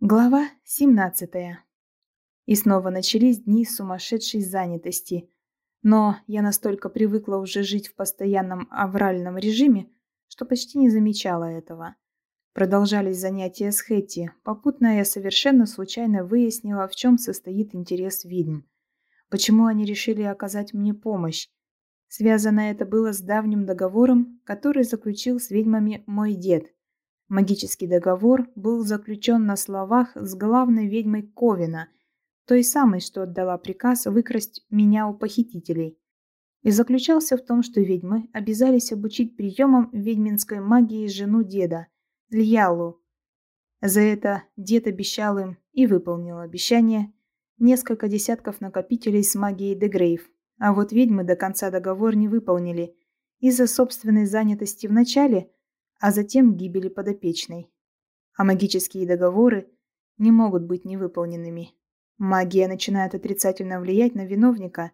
Глава 17. И снова начались дни сумасшедшей занятости. Но я настолько привыкла уже жить в постоянном авральном режиме, что почти не замечала этого. Продолжались занятия с Хэтти. Попутно я совершенно случайно выяснила, в чем состоит интерес ведьм. Почему они решили оказать мне помощь. Связано это было с давним договором, который заключил с ведьмами мой дед – Магический договор был заключен на словах с главной ведьмой Ковина, той самой, что отдала приказ выкрасть меня у похитителей. И заключался в том, что ведьмы обязались обучить приемам ведьминской магии жену деда, Льялу. За это дед обещал им и выполнил обещание несколько десятков накопителей с магией Дегрейв. А вот ведьмы до конца договор не выполнили из-за собственной занятости в начале – а затем гибели подопечной. А магические договоры не могут быть невыполненными. Магия начинает отрицательно влиять на виновника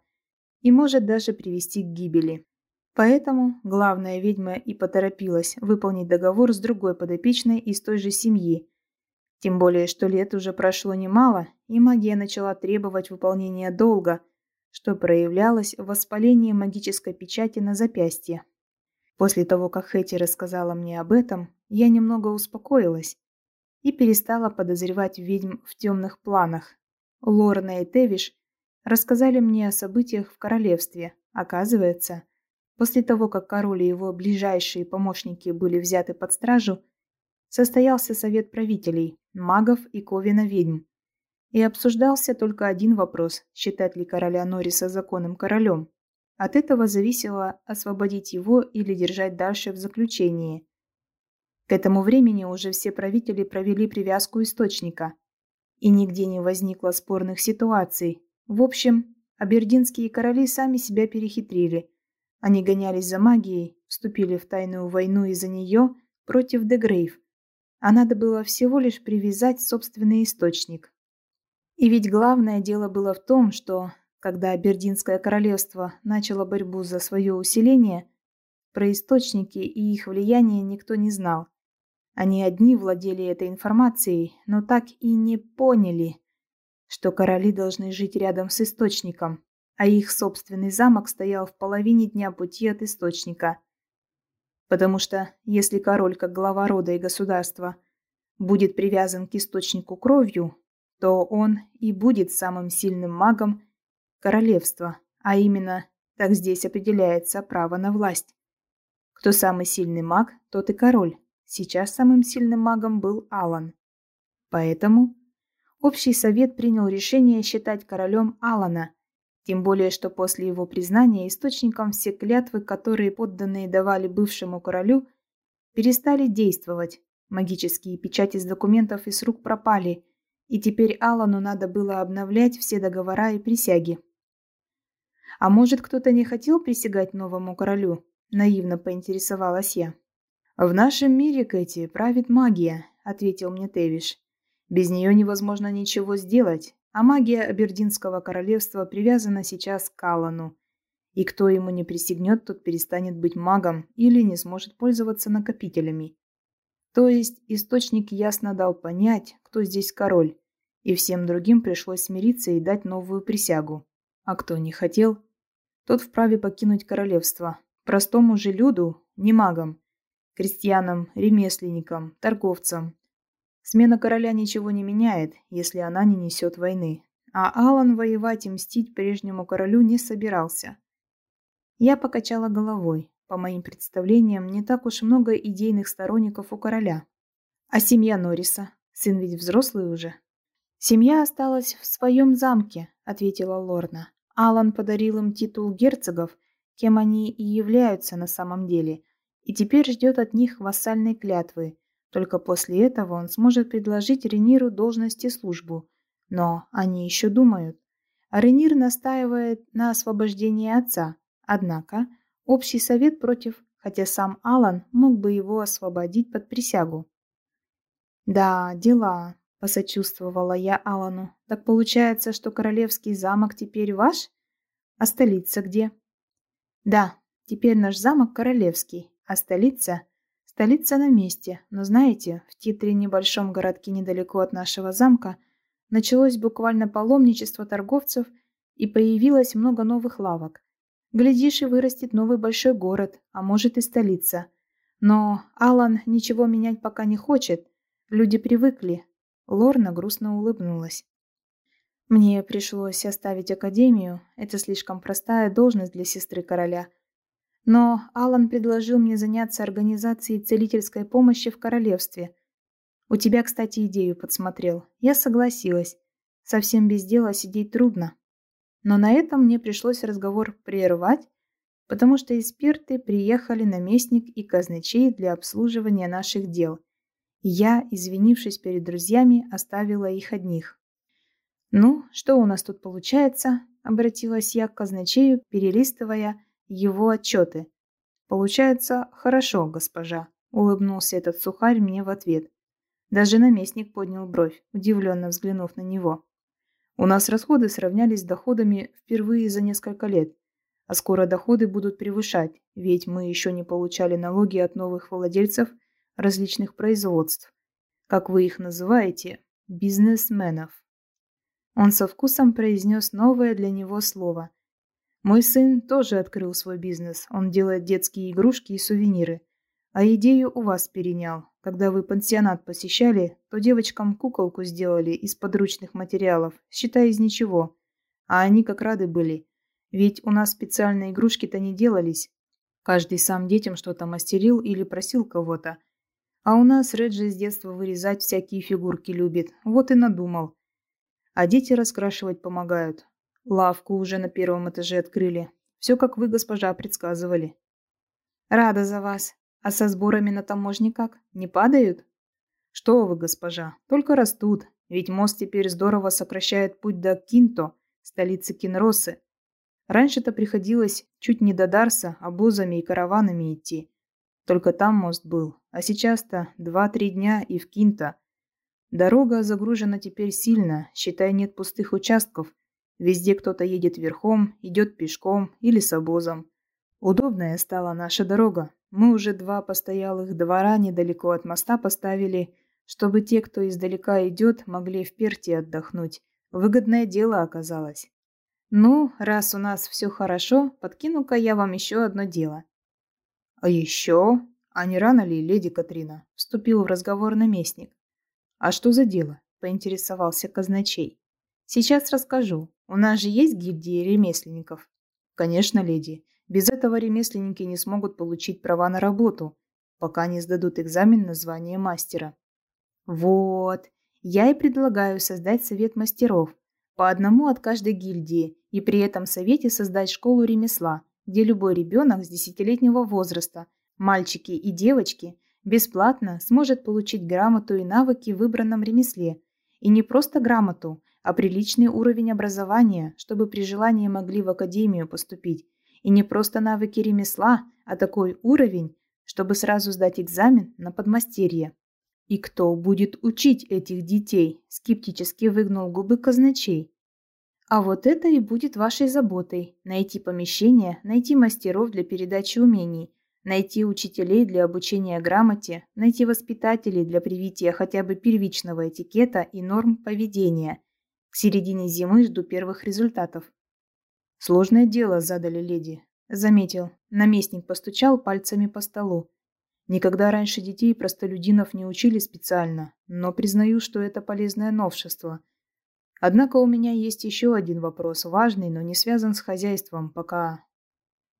и может даже привести к гибели. Поэтому главная ведьма и поторопилась выполнить договор с другой подопечной из той же семьи. Тем более, что лет уже прошло немало, и магия начала требовать выполнения долга, что проявлялось в воспалении магической печати на запястье. После того, как Хэти рассказала мне об этом, я немного успокоилась и перестала подозревать ведьм в темных планах. Лорна и Тевиш рассказали мне о событиях в королевстве. Оказывается, после того, как король и его ближайшие помощники были взяты под стражу, состоялся совет правителей, магов и Ковина ведьм. И обсуждался только один вопрос – считать ли короля Норриса законным королем. От этого зависело освободить его или держать дальше в заключении. К этому времени уже все правители провели привязку источника, и нигде не возникло спорных ситуаций. В общем, абердинские короли сами себя перехитрили. Они гонялись за магией, вступили в тайную войну из-за нее против Дегрейв, а надо было всего лишь привязать собственный источник. И ведь главное дело было в том, что когда Бердинское королевство начало борьбу за свое усиление, про источники и их влияние никто не знал. Они одни владели этой информацией, но так и не поняли, что короли должны жить рядом с источником, а их собственный замок стоял в половине дня пути от источника. Потому что если король, как глава рода и государства, будет привязан к источнику кровью, то он и будет самым сильным магом королевства, а именно, так здесь определяется право на власть. Кто самый сильный маг, тот и король. Сейчас самым сильным магом был Алан. Поэтому общий совет принял решение считать королем Алана, тем более что после его признания источником все клятвы, которые подданные давали бывшему королю, перестали действовать. Магические печати с документов из рук пропали, и теперь Алану надо было обновлять все договора и присяги. А может, кто-то не хотел присягать новому королю? Наивно поинтересовалась я. В нашем мире, Кэти, правит магия, ответил мне Тевиш. Без нее невозможно ничего сделать, а магия Абердинского королевства привязана сейчас к Аллану. И кто ему не присягнет, тот перестанет быть магом или не сможет пользоваться накопителями. То есть источник ясно дал понять, кто здесь король, и всем другим пришлось смириться и дать новую присягу. А кто не хотел, тот вправе покинуть королевство. Простому же люду, не магам, крестьянам, ремесленникам, торговцам. Смена короля ничего не меняет, если она не несет войны. А Алан воевать и мстить прежнему королю не собирался. Я покачала головой. По моим представлениям, не так уж много идейных сторонников у короля. А семья Норриса? Сын ведь взрослый уже. Семья осталась в своем замке, ответила Лорна. Алан подарил им титул герцогов, кем они и являются на самом деле, и теперь ждет от них вассальной клятвы. Только после этого он сможет предложить Рениру должность и службу. Но они еще думают. Ренир настаивает на освобождении отца. Однако общий совет против, хотя сам Алан мог бы его освободить под присягу. Да, дела, посочувствовала я Алану. Так получается, что королевский замок теперь ваш? А столица где? Да, теперь наш замок королевский, а столица Столица на месте, но знаете, в Титре, небольшом городке недалеко от нашего замка, началось буквально паломничество торговцев и появилось много новых лавок. Глядишь, и вырастет новый большой город, а может и столица. Но Алан ничего менять пока не хочет. Люди привыкли. Лорна грустно улыбнулась. Мне пришлось оставить академию. Это слишком простая должность для сестры короля. Но Алан предложил мне заняться организацией целительской помощи в королевстве. У тебя, кстати, идею подсмотрел. Я согласилась. Совсем без дела сидеть трудно. Но на этом мне пришлось разговор прервать, потому что эксперты приехали наместник и казначей для обслуживания наших дел. Я, извинившись перед друзьями, оставила их одних. «Ну, что у нас тут получается?» – обратилась я к казначею, перелистывая его отчеты. «Получается хорошо, госпожа», – улыбнулся этот сухарь мне в ответ. Даже наместник поднял бровь, удивленно взглянув на него. «У нас расходы сравнялись с доходами впервые за несколько лет, а скоро доходы будут превышать, ведь мы еще не получали налоги от новых владельцев различных производств. Как вы их называете? Бизнесменов. Он со вкусом произнес новое для него слово. Мой сын тоже открыл свой бизнес. Он делает детские игрушки и сувениры. А идею у вас перенял. Когда вы пансионат посещали, то девочкам куколку сделали из подручных материалов, считай из ничего. А они как рады были. Ведь у нас специальные игрушки-то не делались. Каждый сам детям что-то мастерил или просил кого-то. А у нас Реджи с детства вырезать всякие фигурки любит. Вот и надумал а дети раскрашивать помогают. Лавку уже на первом этаже открыли. Все, как вы, госпожа, предсказывали. Рада за вас. А со сборами на таможне как? Не падают? Что вы, госпожа, только растут. Ведь мост теперь здорово сокращает путь до Кинто, столицы Кинросы. Раньше-то приходилось чуть не до Дарса обозами и караванами идти. Только там мост был. А сейчас-то два-три дня и в Кинто. Дорога загружена теперь сильно, считай, нет пустых участков. Везде кто-то едет верхом, идет пешком или с обозом. Удобная стала наша дорога. Мы уже два постоялых двора недалеко от моста поставили, чтобы те, кто издалека идет, могли в Перте отдохнуть. Выгодное дело оказалось. Ну, раз у нас все хорошо, подкину-ка я вам еще одно дело. А еще? А не рано ли, леди Катрина? Вступил в разговор наместник. «А что за дело?» – поинтересовался казначей. «Сейчас расскажу. У нас же есть гильдии ремесленников?» «Конечно, леди. Без этого ремесленники не смогут получить права на работу, пока не сдадут экзамен на звание мастера». «Вот. Я и предлагаю создать совет мастеров, по одному от каждой гильдии, и при этом совете создать школу ремесла, где любой ребенок с десятилетнего возраста, мальчики и девочки, бесплатно сможет получить грамоту и навыки в выбранном ремесле. И не просто грамоту, а приличный уровень образования, чтобы при желании могли в академию поступить. И не просто навыки ремесла, а такой уровень, чтобы сразу сдать экзамен на подмастерье. «И кто будет учить этих детей?» – скептически выгнул губы казначей. «А вот это и будет вашей заботой – найти помещение, найти мастеров для передачи умений, найти учителей для обучения грамоте, найти воспитателей для привития хотя бы первичного этикета и норм поведения. К середине зимы жду первых результатов. Сложное дело задали леди, заметил. Наместник постучал пальцами по столу. Никогда раньше детей простолюдинов не учили специально, но признаю, что это полезное новшество. Однако у меня есть еще один вопрос, важный, но не связан с хозяйством, пока...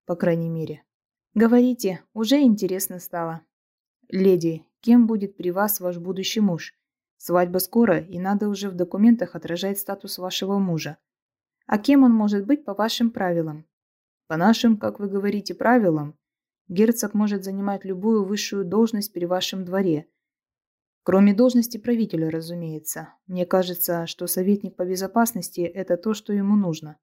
По крайней мере. Говорите, уже интересно стало. Леди, кем будет при вас ваш будущий муж? Свадьба скоро, и надо уже в документах отражать статус вашего мужа. А кем он может быть по вашим правилам? По нашим, как вы говорите, правилам, герцог может занимать любую высшую должность при вашем дворе. Кроме должности правителя, разумеется. Мне кажется, что советник по безопасности – это то, что ему нужно.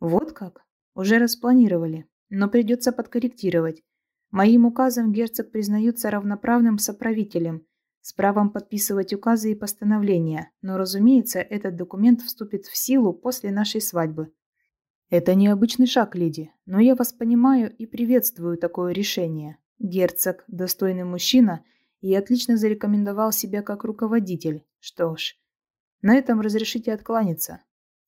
Вот как? Уже распланировали но придется подкорректировать. Моим указом герцог признается равноправным соправителем, с правом подписывать указы и постановления, но, разумеется, этот документ вступит в силу после нашей свадьбы. Это необычный шаг, леди, но я вас понимаю и приветствую такое решение. Герцог – достойный мужчина и отлично зарекомендовал себя как руководитель. Что ж, на этом разрешите откланяться.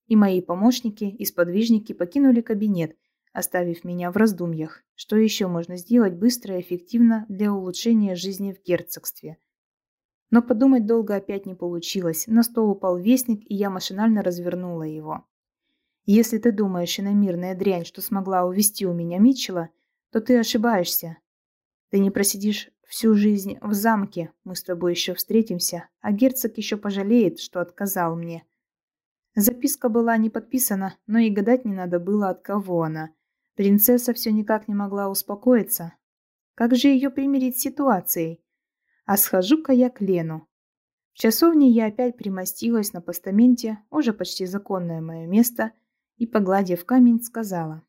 И мои помощники и сподвижники покинули кабинет, оставив меня в раздумьях, что еще можно сделать быстро и эффективно для улучшения жизни в герцогстве. Но подумать долго опять не получилось. На стол упал вестник, и я машинально развернула его. Если ты думаешь, иномирная дрянь, что смогла увести у меня Митчелла, то ты ошибаешься. Ты не просидишь всю жизнь в замке, мы с тобой еще встретимся, а герцог еще пожалеет, что отказал мне. Записка была не подписана, но и гадать не надо было, от кого она. Принцесса все никак не могла успокоиться. Как же ее примирить с ситуацией? А схожу-ка я к Лену. В часовне я опять примостилась на постаменте, уже почти законное мое место, и, погладив камень, сказала.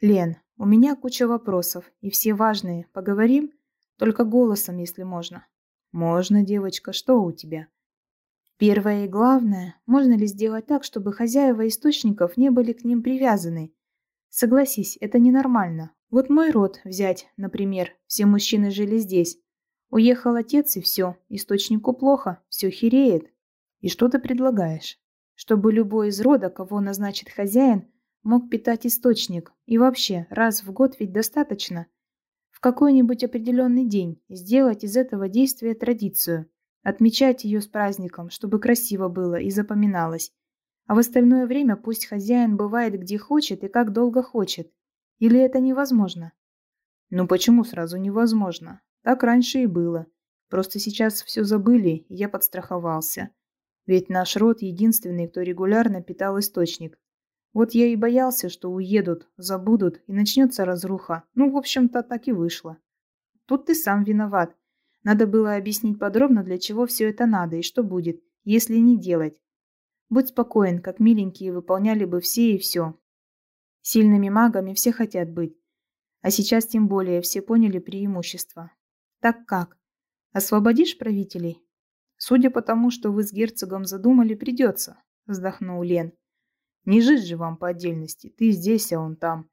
«Лен, у меня куча вопросов, и все важные. Поговорим? Только голосом, если можно». «Можно, девочка, что у тебя?» Первое и главное, можно ли сделать так, чтобы хозяева источников не были к ним привязаны? Согласись, это ненормально. Вот мой род взять, например, все мужчины жили здесь. Уехал отец и все, источнику плохо, все хереет. И что ты предлагаешь? Чтобы любой из рода, кого назначит хозяин, мог питать источник. И вообще, раз в год ведь достаточно. В какой-нибудь определенный день сделать из этого действия традицию. Отмечать ее с праздником, чтобы красиво было и запоминалось. А в остальное время пусть хозяин бывает где хочет и как долго хочет. Или это невозможно? Ну почему сразу невозможно? Так раньше и было. Просто сейчас все забыли, и я подстраховался. Ведь наш род единственный, кто регулярно питал источник. Вот я и боялся, что уедут, забудут, и начнется разруха. Ну, в общем-то, так и вышло. Тут ты сам виноват. Надо было объяснить подробно, для чего все это надо и что будет, если не делать. Будь спокоен, как миленькие выполняли бы все и все. Сильными магами все хотят быть. А сейчас тем более все поняли преимущество. Так как? Освободишь правителей? Судя по тому, что вы с герцогом задумали, придется, вздохнул Лен. Не жить же вам по отдельности. Ты здесь, а он там.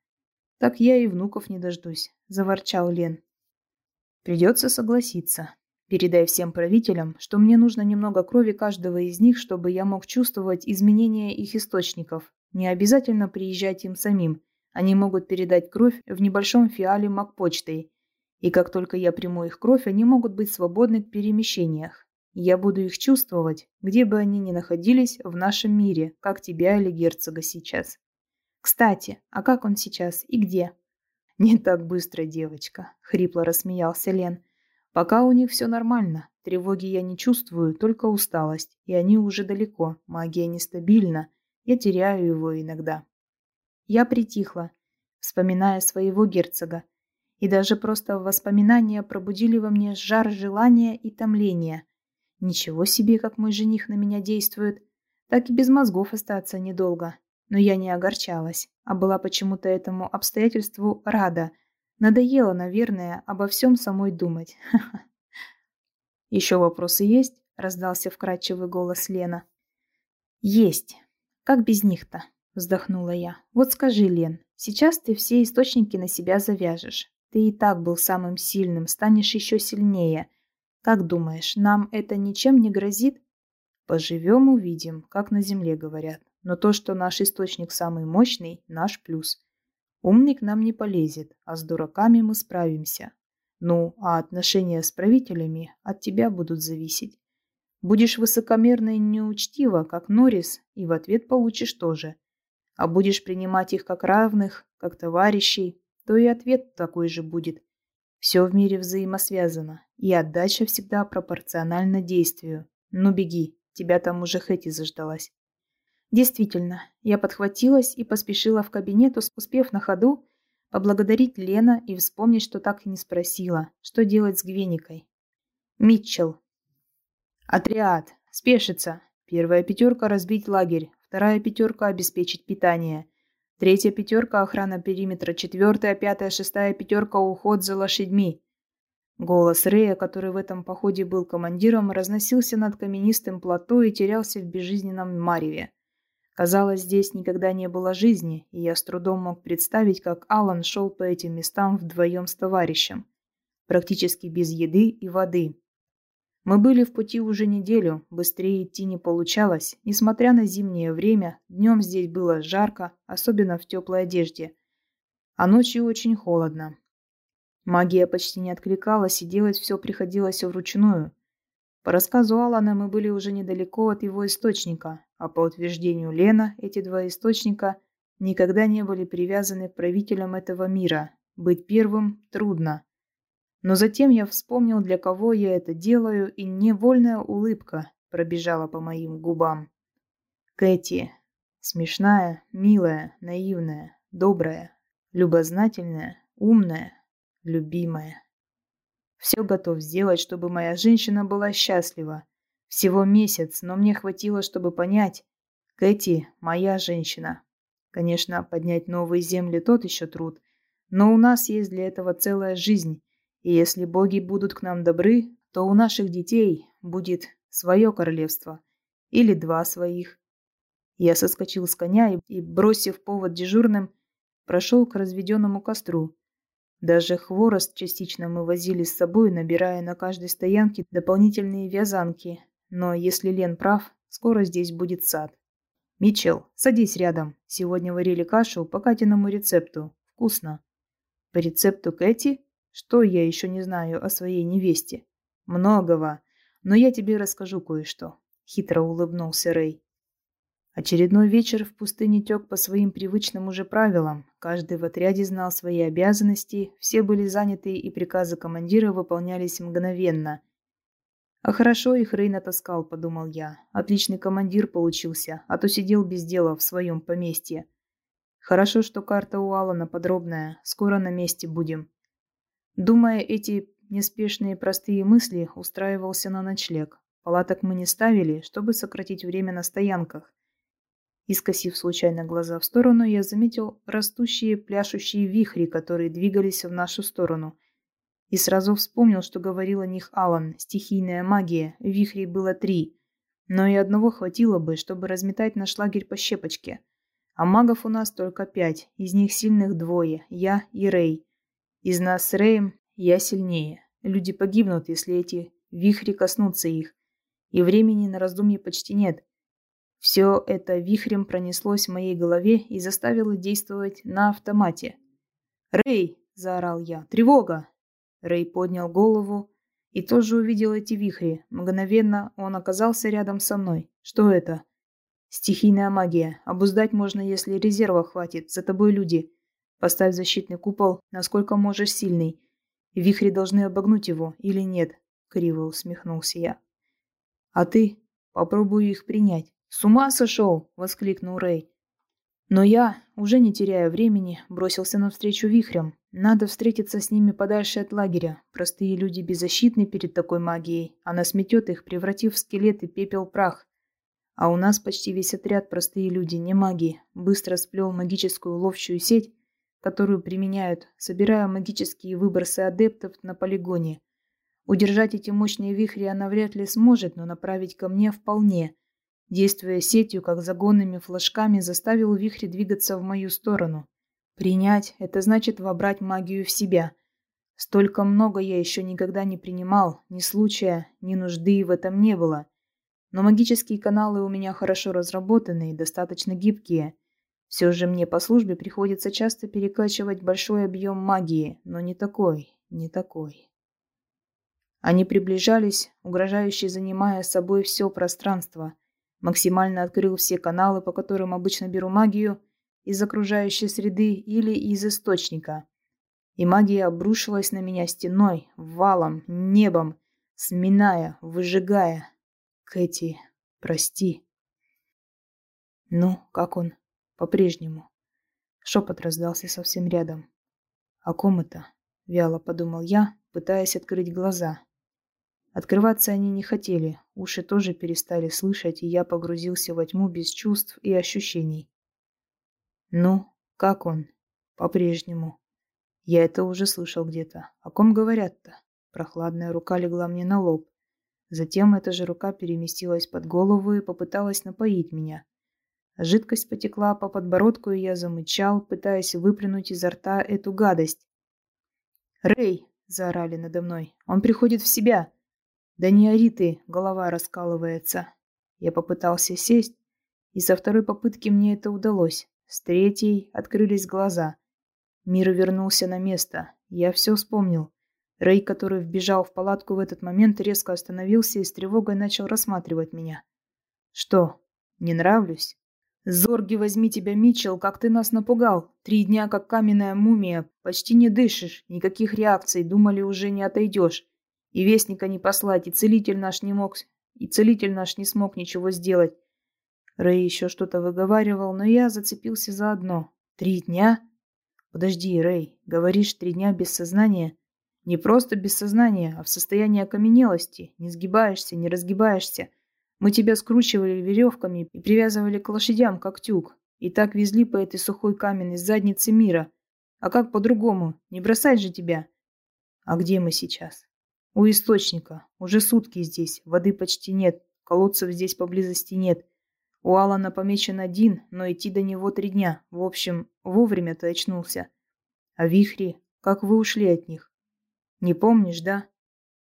Так я и внуков не дождусь, заворчал Лен. Придется согласиться. Передай всем правителям, что мне нужно немного крови каждого из них, чтобы я мог чувствовать изменения их источников. Не обязательно приезжать им самим. Они могут передать кровь в небольшом фиале макпочтой. И как только я приму их кровь, они могут быть свободны в перемещениях. Я буду их чувствовать, где бы они ни находились в нашем мире, как тебя или герцога сейчас. Кстати, а как он сейчас и где? «Не так быстро, девочка», — хрипло рассмеялся Лен. «Пока у них все нормально. Тревоги я не чувствую, только усталость. И они уже далеко. Магия нестабильна. Я теряю его иногда». Я притихла, вспоминая своего герцога. И даже просто воспоминания пробудили во мне жар желания и томления. Ничего себе, как мой жених на меня действует. Так и без мозгов остаться недолго. Но я не огорчалась, а была почему-то этому обстоятельству рада. Надоело, наверное, обо всем самой думать. «Еще вопросы есть?» – раздался вкрадчивый голос Лена. «Есть. Как без них-то?» – вздохнула я. «Вот скажи, Лен, сейчас ты все источники на себя завяжешь. Ты и так был самым сильным, станешь еще сильнее. Как думаешь, нам это ничем не грозит?» «Поживем – увидим, как на земле говорят». Но то, что наш источник самый мощный – наш плюс. Умный к нам не полезет, а с дураками мы справимся. Ну, а отношения с правителями от тебя будут зависеть. Будешь высокомерно и неучтиво, как Норрис, и в ответ получишь тоже. А будешь принимать их как равных, как товарищей, то и ответ такой же будет. Все в мире взаимосвязано, и отдача всегда пропорциональна действию. Ну беги, тебя там уже Хэти заждалась. Действительно, я подхватилась и поспешила в кабинет, успев на ходу поблагодарить Лена и вспомнить, что так и не спросила, что делать с Гвеникой. Митчелл. Отряд. Спешится. Первая пятерка разбить лагерь. Вторая пятерка обеспечить питание. Третья пятерка охрана периметра. Четвертая, пятая, шестая пятерка уход за лошадьми. Голос Рея, который в этом походе был командиром, разносился над каменистым плато и терялся в безжизненном мареве. Казалось, здесь никогда не было жизни, и я с трудом мог представить, как Алан шел по этим местам вдвоем с товарищем. практически без еды и воды. Мы были в пути уже неделю, быстрее идти не получалось. Несмотря на зимнее время, днем здесь было жарко, особенно в теплой одежде. А ночью очень холодно. Магия почти не откликалась, и делать все приходилось вручную. По рассказу Алана мы были уже недалеко от его источника, а по утверждению Лена, эти два источника никогда не были привязаны к правителям этого мира. Быть первым трудно. Но затем я вспомнил, для кого я это делаю, и невольная улыбка пробежала по моим губам. Кэти. Смешная, милая, наивная, добрая, любознательная, умная, любимая. Все готов сделать, чтобы моя женщина была счастлива. Всего месяц, но мне хватило, чтобы понять. Кэти – моя женщина. Конечно, поднять новые земли тот еще труд, но у нас есть для этого целая жизнь, и если боги будут к нам добры, то у наших детей будет свое королевство. Или два своих. Я соскочил с коня и, бросив повод дежурным, прошел к разведенному костру. Даже хворост частично мы возили с собой, набирая на каждой стоянке дополнительные вязанки. Но если Лен прав, скоро здесь будет сад. «Митчелл, садись рядом. Сегодня варили кашу по Катиному рецепту. Вкусно». «По рецепту Кэти?» Что я еще не знаю о своей невесте? Многого. Но я тебе расскажу кое-что. Хитро улыбнулся Рэй. Очередной вечер в пустыне тек по своим привычным уже правилам. Каждый в отряде знал свои обязанности, все были заняты и приказы командира выполнялись мгновенно. А хорошо их Рэй натаскал, подумал я. Отличный командир получился, а то сидел без дела в своем поместье. Хорошо, что карта у Алана подробная, скоро на месте будем. Думая эти неспешные простые мысли, устраивался на ночлег. Палаток мы не ставили, чтобы сократить время на стоянках. Искосив случайно глаза в сторону, я заметил растущие пляшущие вихри, которые двигались в нашу сторону. И сразу вспомнил, что говорил о них Алан. Стихийная магия. Вихрей было три. Но и одного хватило бы, чтобы разметать наш лагерь по щепочке. А магов у нас только пять. Из них сильных двое. Я и Рэй. Из нас с Рэем я сильнее. Люди погибнут, если эти вихри коснутся их. И времени на раздумье почти нет. Все это вихрем пронеслось в моей голове и заставило действовать на автомате. «Рэй!» – заорал я. «Тревога!» Рэй поднял голову и тоже увидел эти вихри. Мгновенно он оказался рядом со мной. «Что это?» «Стихийная магия. Обуздать можно, если резерва хватит. За тобой люди. Поставь защитный купол, насколько можешь сильный. Вихри должны обогнуть его или нет, криво усмехнулся я. А ты? Попробую их принять. С ума сошел! воскликнул Рэй. Но я, уже не теряя времени, бросился навстречу вихрям. Надо встретиться с ними подальше от лагеря. Простые люди беззащитны перед такой магией. Она сметет их, превратив в скелет и пепел прах. А у нас почти весь отряд простые люди, не маги. Быстро сплел магическую ловчую сеть которую применяют, собирая магические выбросы адептов на полигоне. Удержать эти мощные вихри она вряд ли сможет, но направить ко мне вполне. Действуя сетью, как загонными флажками, заставил вихри двигаться в мою сторону. Принять – это значит вобрать магию в себя. Столько много я еще никогда не принимал, ни случая, ни нужды в этом не было. Но магические каналы у меня хорошо разработаны и достаточно гибкие – все же мне по службе приходится часто перекачивать большой объем магии, но не такой, не такой. Они приближались, угрожающе занимая собой все пространство. Максимально открыл все каналы, по которым обычно беру магию, из окружающей среды или из источника. И магия обрушилась на меня стеной, валом, небом, сминая, выжигая. Кэти, прости. Ну, как он? По-прежнему. Шепот раздался совсем рядом. «О ком это?» – вяло подумал я, пытаясь открыть глаза. Открываться они не хотели, уши тоже перестали слышать, и я погрузился во тьму без чувств и ощущений. «Ну, как он?» «По-прежнему». Я это уже слышал где-то. О ком говорят-то? Прохладная рука легла мне на лоб. Затем эта же рука переместилась под голову и попыталась напоить меня. Жидкость потекла по подбородку, и я замычал, пытаясь выплюнуть изо рта эту гадость. «Рэй!» – заорали надо мной. «Он приходит в себя!» «Да не ори ты!» — голова раскалывается. Я попытался сесть, и со второй попытки мне это удалось. С третьей открылись глаза. Мир вернулся на место. Я все вспомнил. Рэй, который вбежал в палатку в этот момент, резко остановился и с тревогой начал рассматривать меня. «Что, не нравлюсь?» «Зорги, возьми тебя, Митчелл, как ты нас напугал! Три дня как каменная мумия, почти не дышишь, никаких реакций, думали, уже не отойдешь. И вестника не послать, и целитель наш не мог, и целитель наш не смог ничего сделать. Рэй еще что-то выговаривал, но я зацепился за одно. Три дня? Подожди, Рэй, говоришь, три дня без сознания? Не просто без сознания, а в состоянии окаменелости. Не сгибаешься, не разгибаешься. Мы тебя скручивали веревками и привязывали к лошадям, как тюк. И так везли по этой сухой каменной заднице мира. А как по-другому? Не бросать же тебя. А где мы сейчас? У источника. Уже сутки здесь. Воды почти нет. Колодцев здесь поблизости нет. У Алана помечен один, но идти до него три дня. В общем, вовремя ты очнулся. А вихри? Как вы ушли от них? Не помнишь, да?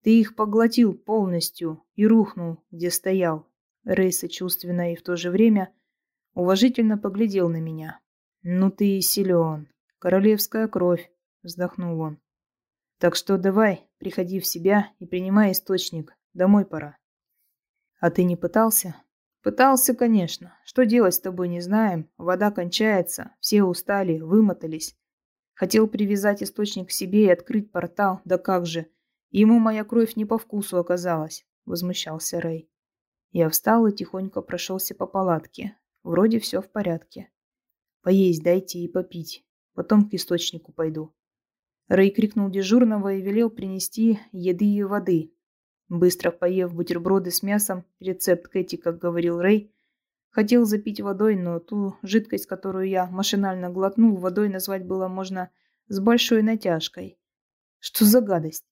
Ты их поглотил полностью и рухнул, где стоял. Рэй сочувственно и в то же время уважительно поглядел на меня. «Ну ты и силен. Королевская кровь», — вздохнул он. Так что давай, приходи в себя и принимай источник. Домой пора. А ты не пытался? Пытался, конечно. Что делать с тобой не знаем. Вода кончается. Все устали, вымотались. Хотел привязать источник к себе и открыть портал. Да как же. Ему моя кровь не по вкусу оказалась. Возмущался Рэй. Я встал и тихонько прошелся по палатке. Вроде все в порядке. Поесть дайте и попить. Потом к источнику пойду. Рэй крикнул дежурного и велел принести еды и воды. Быстро поев бутерброды с мясом, рецепт Кэти, как говорил Рэй, хотел запить водой, но ту жидкость, которую я машинально глотнул, водой назвать было можно с большой натяжкой. Что за гадость?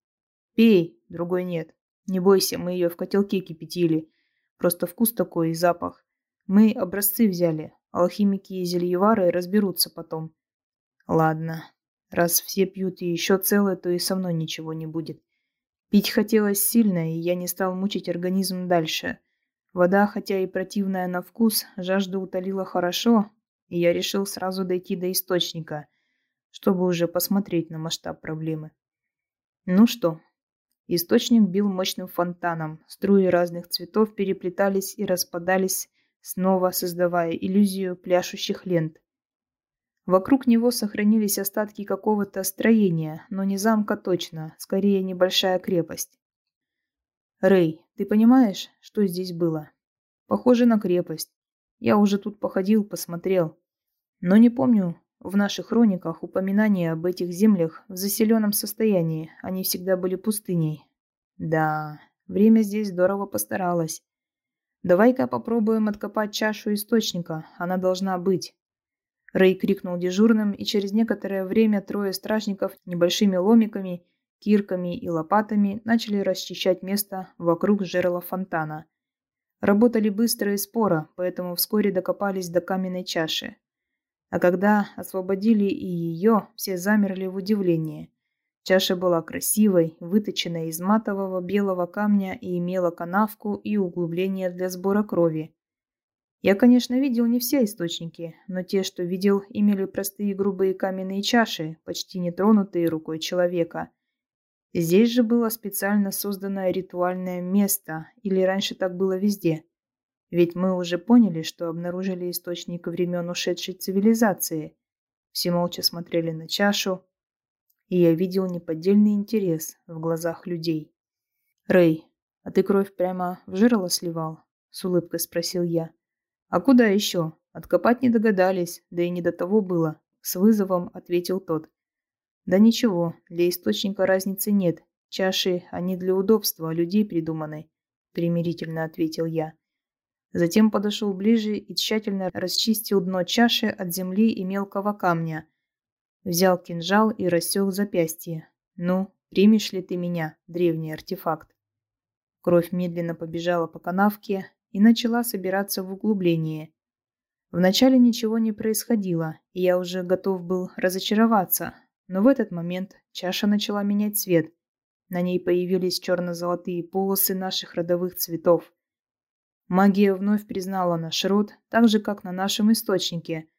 Пей, другой нет. Не бойся, мы ее в котелке кипятили. Просто вкус такой и запах. Мы образцы взяли. Алхимики и зельевары разберутся потом. Ладно, Раз все пьют и еще целое, то и со мной ничего не будет. Пить хотелось сильно, и я не стал мучить организм дальше. Вода, хотя и противная на вкус, жажду утолила хорошо, и я решил сразу дойти до источника, чтобы уже посмотреть на масштаб проблемы. Ну что, источник бил мощным фонтаном, струи разных цветов переплетались и распадались, снова создавая иллюзию пляшущих лент. Вокруг него сохранились остатки какого-то строения, но не замка точно, скорее небольшая крепость. «Рэй, ты понимаешь, что здесь было?» «Похоже на крепость. Я уже тут походил, посмотрел. Но не помню в наших хрониках упоминания об этих землях в заселенном состоянии. Они всегда были пустыней. Да, время здесь здорово постаралось. Давай-ка попробуем откопать чашу источника. Она должна быть. Рэй крикнул дежурным, и через некоторое время трое стражников небольшими ломиками, кирками и лопатами начали расчищать место вокруг жерла фонтана. Работали быстро и споро, поэтому вскоре докопались до каменной чаши. А когда освободили и ее, все замерли в удивлении. Чаша была красивой, выточенной из матового белого камня и имела канавку и углубление для сбора крови. Я, конечно, видел не все источники, но те, что видел, имели простые грубые каменные чаши, почти не тронутые рукой человека. Здесь же было специально созданное ритуальное место, или раньше так было везде. Ведь мы уже поняли, что обнаружили источник времен ушедшей цивилизации. Все молча смотрели на чашу, и я видел неподдельный интерес в глазах людей. «Рэй, а ты кровь прямо в жерло сливал?» — с улыбкой спросил я. «А куда еще? Откопать не догадались, да и не до того было», — с вызовом ответил тот. «Да ничего, для источника разницы нет. Чаши, они для удобства, а людей придуманы», — примирительно ответил я. Затем подошел ближе и тщательно расчистил дно чаши от земли и мелкого камня. Взял кинжал и рассек запястье. «Ну, примешь ли ты меня, древний артефакт?» Кровь медленно побежала по канавке, и начала собираться в углубление. Вначале ничего не происходило, и я уже готов был разочароваться, но в этот момент чаша начала менять цвет. На ней появились черно-золотые полосы наших родовых цветов. Магия вновь признала наш род, так же, как на нашем источнике.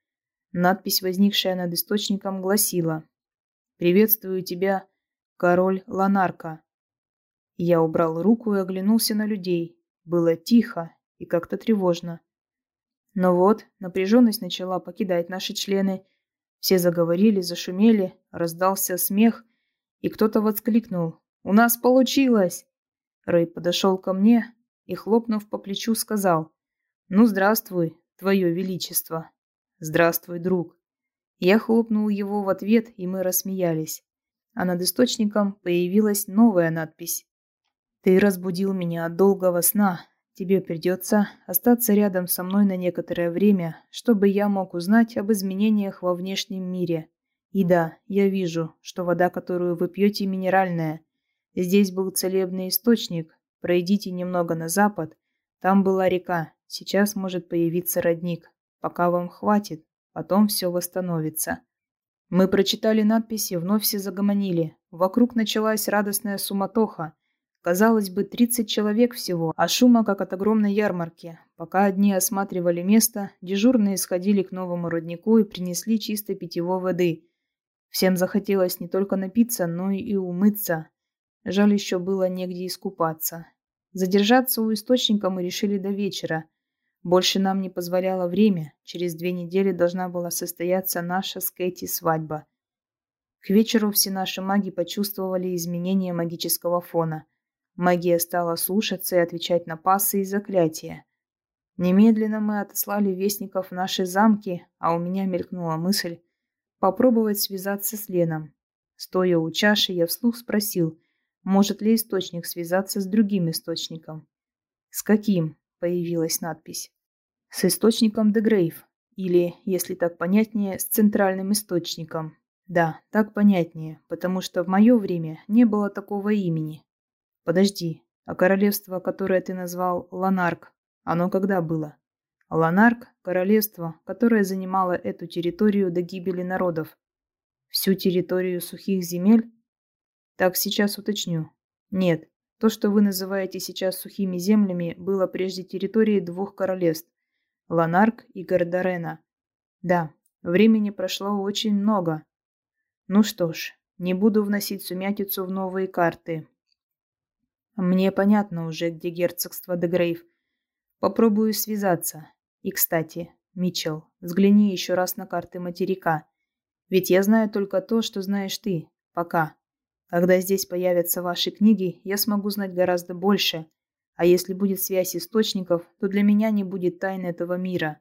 Надпись, возникшая над источником, гласила «Приветствую тебя, король Ланарка». Я убрал руку и оглянулся на людей. Было тихо и как-то тревожно. Но вот напряженность начала покидать наши члены. Все заговорили, зашумели, раздался смех, и кто-то воскликнул «У нас получилось!». Рэй подошел ко мне и, хлопнув по плечу, сказал «Ну, здравствуй, твое величество!» «Здравствуй, друг!» Я хлопнул его в ответ, и мы рассмеялись. А над источником появилась новая надпись ты разбудил меня от долгого сна. Тебе придется остаться рядом со мной на некоторое время, чтобы я мог узнать об изменениях во внешнем мире. И да, я вижу, что вода, которую вы пьете, минеральная. Здесь был целебный источник. Пройдите немного на запад. Там была река. Сейчас может появиться родник. Пока вам хватит, потом все восстановится. Мы прочитали надписи, вновь все загомонили. Вокруг началась радостная суматоха. Казалось бы, 30 человек всего, а шума как от огромной ярмарки. Пока одни осматривали место, дежурные сходили к новому роднику и принесли чистой питьевой воды. Всем захотелось не только напиться, но и умыться. Жаль, еще было негде искупаться. Задержаться у источника мы решили до вечера. Больше нам не позволяло время. Через две недели должна была состояться наша с Кэти свадьба. К вечеру все наши маги почувствовали изменение магического фона. Магия стала слушаться и отвечать на пасы и заклятия. Немедленно мы отослали вестников в наши замки, а у меня мелькнула мысль попробовать связаться с Леном. Стоя у чаши, я вслух спросил, может ли источник связаться с другим источником. «С каким?» – появилась надпись. «С источником Дегрейв, или, если так понятнее, с центральным источником. Да, так понятнее, потому что в мое время не было такого имени. Подожди, а королевство, которое ты назвал Ланарк, оно когда было? Ланарк – королевство, которое занимало эту территорию до гибели народов. Всю территорию сухих земель? Так сейчас уточню. Нет, то, что вы называете сейчас сухими землями, было прежде территорией двух королевств – Ланарк и Гардарена. Да, времени прошло очень много. Ну что ж, не буду вносить сумятицу в новые карты. Мне понятно уже, где герцогство Дегрейв. Попробую связаться. И, кстати, Митчелл, взгляни еще раз на карты материка. Ведь я знаю только то, что знаешь ты. Пока. Когда здесь появятся ваши книги, я смогу знать гораздо больше. А если будет связь источников, то для меня не будет тайн этого мира.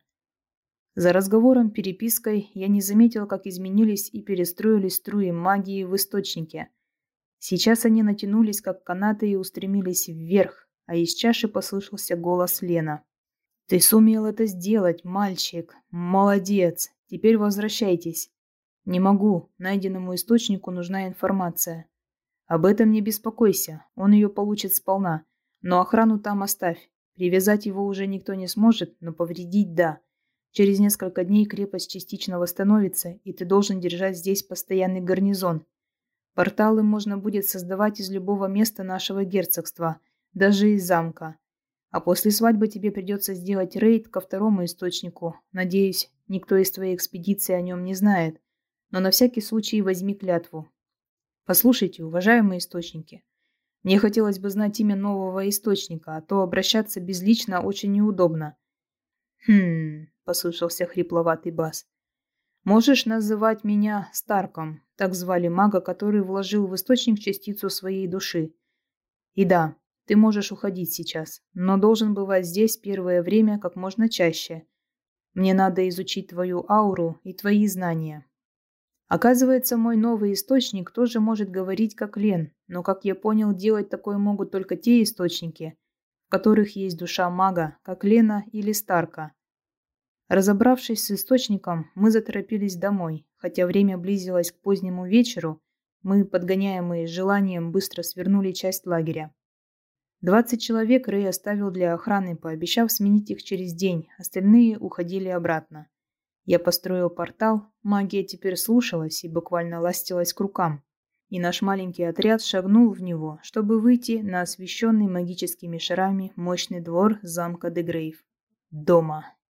За разговором, перепиской я не заметил, как изменились и перестроились струи магии в источнике – Сейчас они натянулись, как канаты, и устремились вверх, а из чаши послышался голос Лена. «Ты сумел это сделать, мальчик! Молодец! Теперь возвращайтесь!» «Не могу. Найденному источнику нужна информация. Об этом не беспокойся, он ее получит сполна. Но охрану там оставь. Привязать его уже никто не сможет, но повредить – да. Через несколько дней крепость частично восстановится, и ты должен держать здесь постоянный гарнизон. Порталы можно будет создавать из любого места нашего герцогства, даже из замка. А после свадьбы тебе придется сделать рейд ко второму источнику. Надеюсь, никто из твоей экспедиции о нем не знает. Но на всякий случай возьми клятву. Послушайте, уважаемые источники. Мне хотелось бы знать имя нового источника, а то обращаться безлично очень неудобно. Хм, послышался хрипловатый бас. Можешь называть меня Старком, так звали мага, который вложил в источник частицу своей души. И да, ты можешь уходить сейчас, но должен бывать здесь первое время как можно чаще. Мне надо изучить твою ауру и твои знания. Оказывается, мой новый источник тоже может говорить как Лен, но, как я понял, делать такое могут только те источники, в которых есть душа мага, как Лена или Старка. Разобравшись с источником, мы заторопились домой. Хотя время близилось к позднему вечеру, мы, подгоняемые желанием, быстро свернули часть лагеря. Двадцать человек Рэй оставил для охраны, пообещав сменить их через день, остальные уходили обратно. Я построил портал, магия теперь слушалась и буквально ластилась к рукам. и наш маленький отряд шагнул в него, чтобы выйти на освещенный магическими шарами мощный двор замка Дегрейв. Дома.